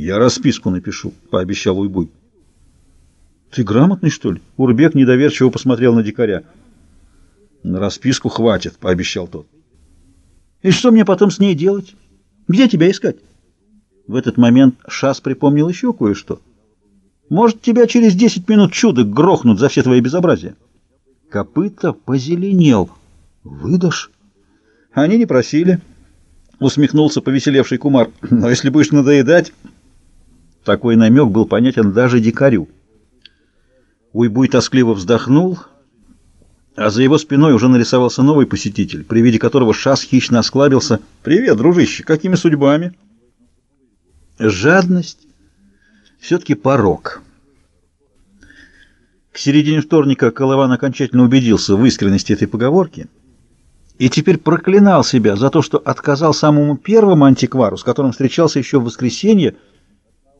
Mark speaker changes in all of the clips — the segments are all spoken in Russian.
Speaker 1: Я расписку напишу, пообещал Уйбуй. Ты грамотный, что ли? Урбек недоверчиво посмотрел на дикаря. На расписку хватит, пообещал тот. И что мне потом с ней делать? Где тебя искать? В этот момент Шас припомнил еще кое-что. Может, тебя через десять минут чудо грохнут за все твои безобразия. Копыта позеленел. Выдашь? Они не просили. Усмехнулся повеселевший кумар. Но если будешь надоедать... Такой намек был понятен даже дикарю. Уйбуй тоскливо вздохнул, а за его спиной уже нарисовался новый посетитель, при виде которого Шас хищно осклабился. «Привет, дружище, какими судьбами?» Жадность все-таки порог. К середине вторника Колыван окончательно убедился в искренности этой поговорки и теперь проклинал себя за то, что отказал самому первому антиквару, с которым встречался еще в воскресенье,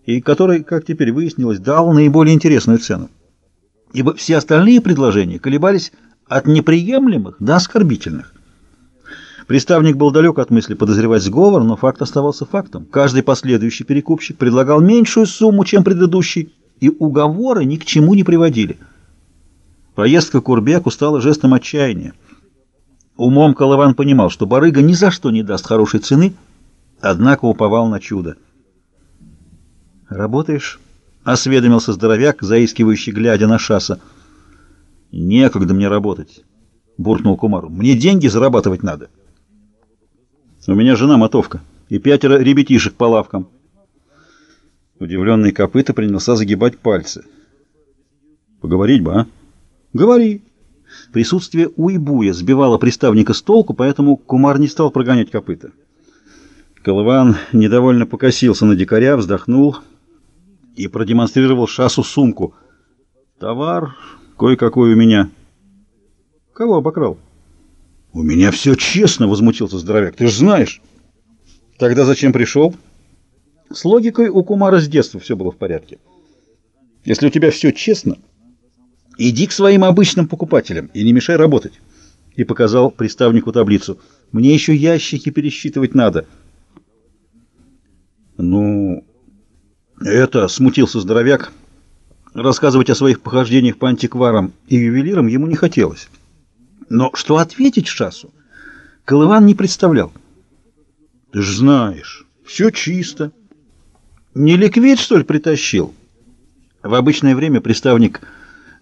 Speaker 1: и который, как теперь выяснилось, дал наиболее интересную цену. Ибо все остальные предложения колебались от неприемлемых до оскорбительных. Приставник был далек от мысли подозревать сговор, но факт оставался фактом. Каждый последующий перекупщик предлагал меньшую сумму, чем предыдущий, и уговоры ни к чему не приводили. Поездка к Урбеку стала жестом отчаяния. Умом Колыван понимал, что барыга ни за что не даст хорошей цены, однако уповал на чудо. «Работаешь?» — осведомился здоровяк, заискивающий, глядя на шасса. «Некогда мне работать», — буркнул Кумару. «Мне деньги зарабатывать надо». У меня жена мотовка и пятеро ребятишек по лавкам. Удивленный копыта принялся загибать пальцы. Поговорить бы, а? Говори. Присутствие уйбуя сбивало приставника с толку, поэтому Кумар не стал прогонять копыта. Колыван недовольно покосился на дикаря, вздохнул и продемонстрировал шасу сумку. Товар кое-какой у меня. Кого обокрал? «У меня все честно», — возмутился здоровяк. «Ты же знаешь». «Тогда зачем пришел?» С логикой у Кумара с детства все было в порядке. «Если у тебя все честно, иди к своим обычным покупателям и не мешай работать». И показал приставнику таблицу. «Мне еще ящики пересчитывать надо». «Ну, это...» — смутился здоровяк. Рассказывать о своих похождениях по антикварам и ювелирам ему не хотелось. Но что ответить Шасу, Колыван не представлял. Ты ж знаешь, все чисто. Не ликвид, что ли, притащил? В обычное время приставник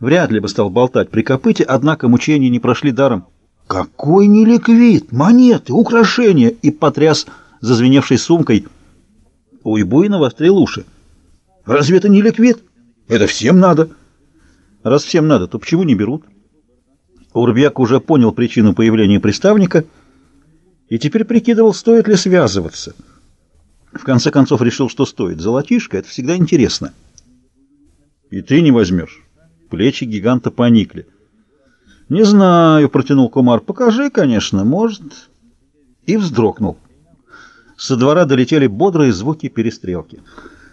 Speaker 1: вряд ли бы стал болтать при копыте, однако мучения не прошли даром. Какой не ликвид? Монеты, украшения! И потряс зазвеневшей сумкой. Уйбуй навострил уши. Разве это не ликвид? Это всем надо. Раз всем надо, то почему не берут? Урбек уже понял причину появления приставника и теперь прикидывал, стоит ли связываться. В конце концов решил, что стоит. Золотишко — это всегда интересно. И ты не возьмешь. Плечи гиганта поникли. «Не знаю», — протянул Кумар. «Покажи, конечно, может...» И вздрогнул. Со двора долетели бодрые звуки перестрелки.